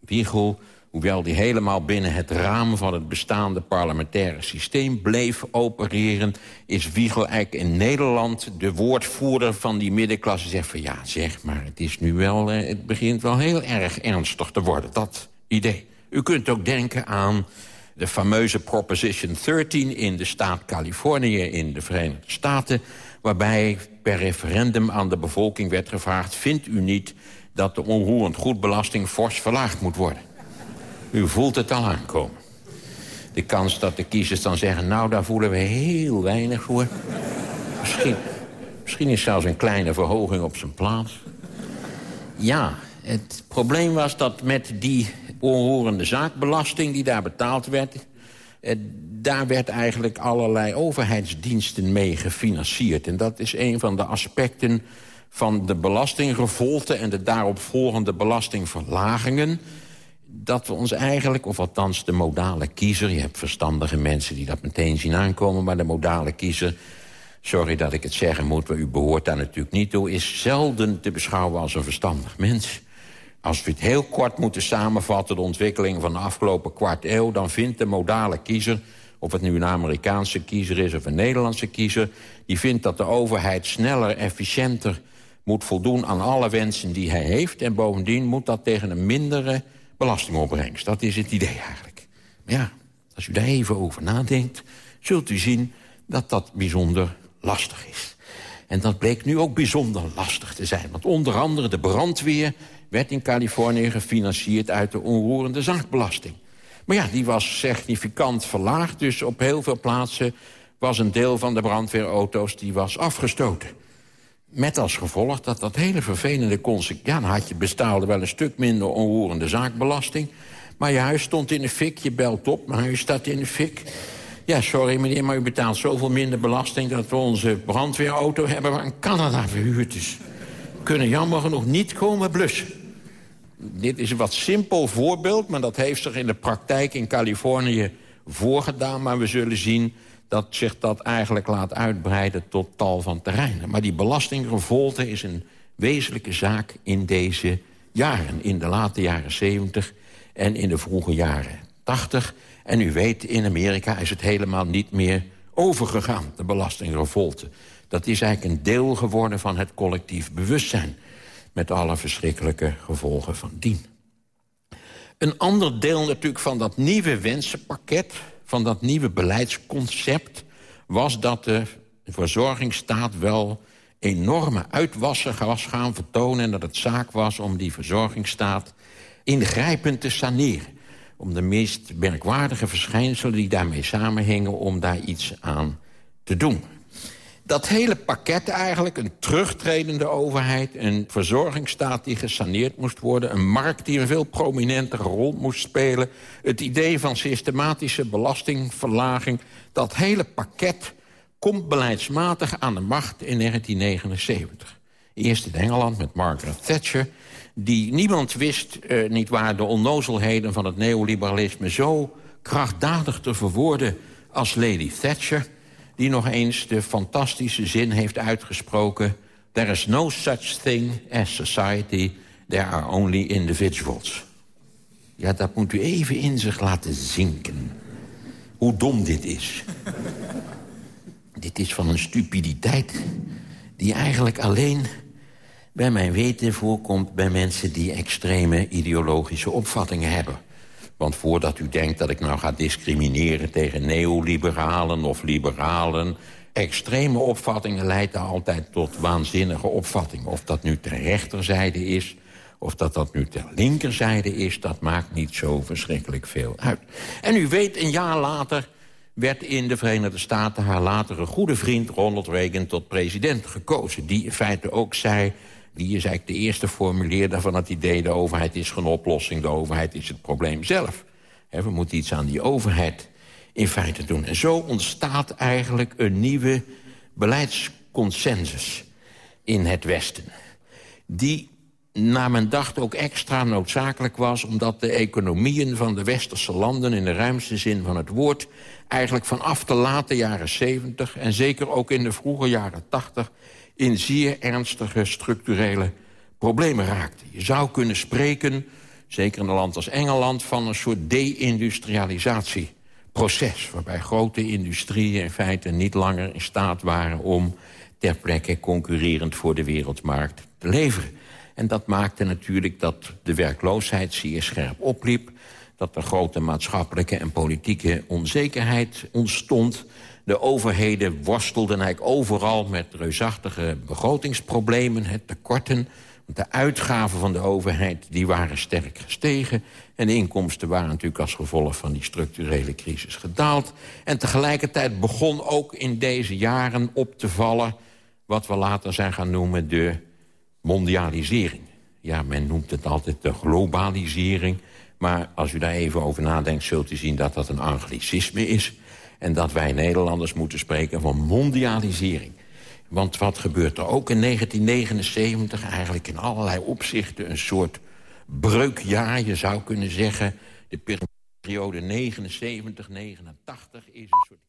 Wiegel hoewel die helemaal binnen het raam van het bestaande parlementaire systeem bleef opereren... is Wiegel eigenlijk in Nederland de woordvoerder van die middenklasse. Zegt van ja, zeg, maar het, is nu wel, eh, het begint wel heel erg ernstig te worden, dat idee. U kunt ook denken aan de fameuze Proposition 13 in de staat Californië in de Verenigde Staten... waarbij per referendum aan de bevolking werd gevraagd... vindt u niet dat de onroerend goedbelasting fors verlaagd moet worden? U voelt het al aankomen. De kans dat de kiezers dan zeggen... nou, daar voelen we heel weinig voor. Misschien, misschien is zelfs een kleine verhoging op zijn plaats. Ja, het probleem was dat met die onroerende zaakbelasting... die daar betaald werd... Eh, daar werd eigenlijk allerlei overheidsdiensten mee gefinancierd. En dat is een van de aspecten van de belastingrevolte... en de daaropvolgende belastingverlagingen... dat we ons eigenlijk, of althans de modale kiezer... je hebt verstandige mensen die dat meteen zien aankomen... maar de modale kiezer, sorry dat ik het zeggen moet... maar u behoort daar natuurlijk niet toe... is zelden te beschouwen als een verstandig mens. Als we het heel kort moeten samenvatten... de ontwikkeling van de afgelopen kwart eeuw... dan vindt de modale kiezer, of het nu een Amerikaanse kiezer is... of een Nederlandse kiezer, die vindt dat de overheid sneller, efficiënter moet voldoen aan alle wensen die hij heeft... en bovendien moet dat tegen een mindere belastingopbrengst. Dat is het idee eigenlijk. Maar ja, als u daar even over nadenkt... zult u zien dat dat bijzonder lastig is. En dat bleek nu ook bijzonder lastig te zijn. Want onder andere de brandweer werd in Californië gefinancierd uit de onroerende zaakbelasting. Maar ja, die was significant verlaagd. Dus op heel veel plaatsen was een deel van de brandweerauto's die was afgestoten. Met als gevolg dat dat hele vervelende consequentie... Ja, dan had je bestaalde wel een stuk minder onroerende zaakbelasting... maar je huis stond in de fik, je belt op, mijn huis staat in de fik... Ja, sorry meneer, maar u betaalt zoveel minder belasting... dat we onze brandweerauto hebben waar in Canada verhuurd is. Kunnen jammer genoeg niet komen blussen. Dit is een wat simpel voorbeeld, maar dat heeft zich in de praktijk in Californië voorgedaan. Maar we zullen zien dat zich dat eigenlijk laat uitbreiden tot tal van terreinen. Maar die belastingrevolte is een wezenlijke zaak in deze jaren. In de late jaren 70 en in de vroege jaren 80. En u weet, in Amerika is het helemaal niet meer overgegaan, de belastingrevolte. Dat is eigenlijk een deel geworden van het collectief bewustzijn. Met alle verschrikkelijke gevolgen van dien. Een ander deel natuurlijk van dat nieuwe wensenpakket van dat nieuwe beleidsconcept... was dat de verzorgingsstaat wel enorme uitwassen was gaan vertonen... en dat het zaak was om die verzorgingsstaat ingrijpend te saneren. Om de meest merkwaardige verschijnselen die daarmee samenhingen... om daar iets aan te doen dat hele pakket eigenlijk, een terugtredende overheid... een verzorgingsstaat die gesaneerd moest worden... een markt die een veel prominentere rol moest spelen... het idee van systematische belastingverlaging... dat hele pakket komt beleidsmatig aan de macht in 1979. Eerst in Engeland met Margaret Thatcher... die niemand wist, uh, niet waar, de onnozelheden van het neoliberalisme... zo krachtdadig te verwoorden als Lady Thatcher die nog eens de fantastische zin heeft uitgesproken... There is no such thing as society, there are only individuals. Ja, dat moet u even in zich laten zinken. Hoe dom dit is. dit is van een stupiditeit die eigenlijk alleen bij mijn weten voorkomt... bij mensen die extreme ideologische opvattingen hebben. Want voordat u denkt dat ik nou ga discrimineren tegen neoliberalen of liberalen... extreme opvattingen leiden altijd tot waanzinnige opvattingen. Of dat nu ter rechterzijde is, of dat dat nu ter linkerzijde is... dat maakt niet zo verschrikkelijk veel uit. En u weet, een jaar later werd in de Verenigde Staten... haar latere goede vriend Ronald Reagan tot president gekozen. Die in feite ook zei die is eigenlijk de eerste formuleerder van het idee... de overheid is geen oplossing, de overheid is het probleem zelf. we moeten iets aan die overheid in feite doen. En zo ontstaat eigenlijk een nieuwe beleidsconsensus in het Westen. Die naar men dacht ook extra noodzakelijk was... omdat de economieën van de westerse landen in de ruimste zin van het woord... eigenlijk vanaf de late jaren 70 en zeker ook in de vroege jaren 80 in zeer ernstige structurele problemen raakte. Je zou kunnen spreken, zeker in een land als Engeland... van een soort de-industrialisatieproces... waarbij grote industrieën in feite niet langer in staat waren... om ter plekke concurrerend voor de wereldmarkt te leveren. En dat maakte natuurlijk dat de werkloosheid zeer scherp opliep... dat er grote maatschappelijke en politieke onzekerheid ontstond... De overheden worstelden eigenlijk overal met reusachtige begrotingsproblemen. Het tekorten De uitgaven van de overheid die waren sterk gestegen... en de inkomsten waren natuurlijk als gevolg van die structurele crisis gedaald. En tegelijkertijd begon ook in deze jaren op te vallen... wat we later zijn gaan noemen de mondialisering. Ja, men noemt het altijd de globalisering... maar als u daar even over nadenkt zult u zien dat dat een anglicisme is... en dat wij Nederlanders moeten spreken van mondialisering. Want wat gebeurt er ook in 1979? Eigenlijk in allerlei opzichten een soort breukjaar, je zou kunnen zeggen. De periode 79-89 is een soort